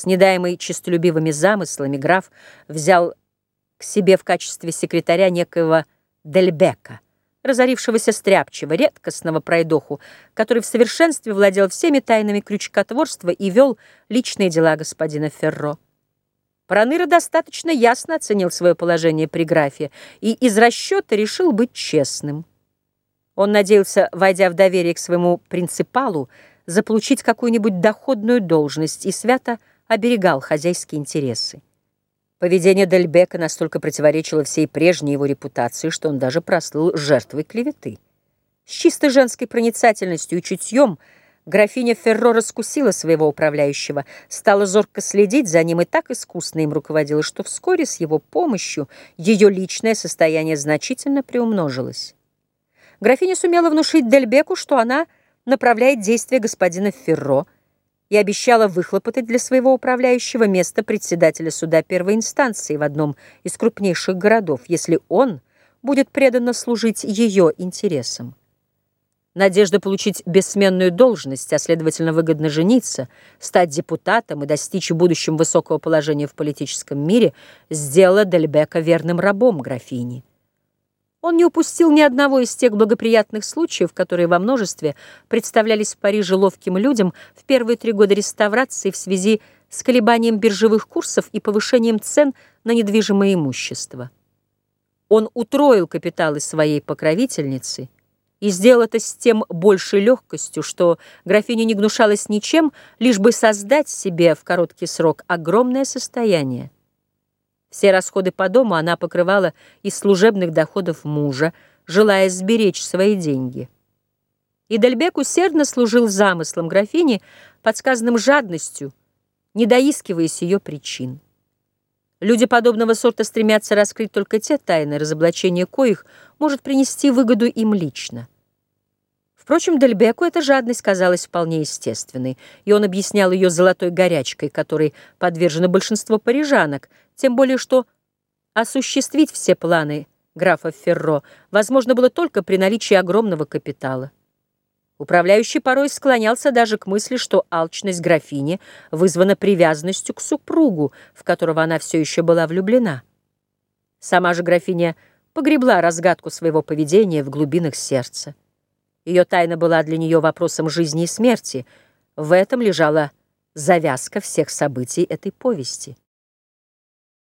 С недаемой честолюбивыми замыслами граф взял к себе в качестве секретаря некоего Дельбека, разорившегося стряпчего, редкостного пройдоху, который в совершенстве владел всеми тайнами крючкотворства и вел личные дела господина Ферро. Проныра достаточно ясно оценил свое положение при графе и из расчета решил быть честным. Он надеялся, войдя в доверие к своему принципалу, заполучить какую-нибудь доходную должность и свято оберегал хозяйские интересы. Поведение Дельбека настолько противоречило всей прежней его репутации, что он даже прослыл жертвой клеветы. С чисто женской проницательностью и чутьем графиня Ферро раскусила своего управляющего, стала зорко следить за ним и так искусно им руководила, что вскоре с его помощью ее личное состояние значительно приумножилось. Графиня сумела внушить Дельбеку, что она направляет действия господина Ферро, и обещала выхлопотать для своего управляющего место председателя суда первой инстанции в одном из крупнейших городов, если он будет преданно служить ее интересам. Надежда получить бессменную должность, а следовательно выгодно жениться, стать депутатом и достичь в будущем высокого положения в политическом мире сделала Дельбека верным рабом графини. Он не упустил ни одного из тех благоприятных случаев, которые во множестве представлялись в Париже ловким людям в первые три года реставрации в связи с колебанием биржевых курсов и повышением цен на недвижимое имущество. Он утроил капиталы своей покровительницы и сделал это с тем большей легкостью, что графиня не гнушалась ничем, лишь бы создать себе в короткий срок огромное состояние. Все расходы по дому она покрывала из служебных доходов мужа, желая сберечь свои деньги. И Дельбек усердно служил замыслам графини, подсказанным жадностью, не доискиваясь ее причин. Люди подобного сорта стремятся раскрыть только те тайны, разоблачение коих может принести выгоду им лично. Впрочем, Дельбеку эта жадность казалась вполне естественной, и он объяснял ее золотой горячкой, которой подвержено большинство парижанок, тем более что осуществить все планы графа Ферро возможно было только при наличии огромного капитала. Управляющий порой склонялся даже к мысли, что алчность графини вызвана привязанностью к супругу, в которого она все еще была влюблена. Сама же графиня погребла разгадку своего поведения в глубинах сердца. Ее тайна была для нее вопросом жизни и смерти. В этом лежала завязка всех событий этой повести.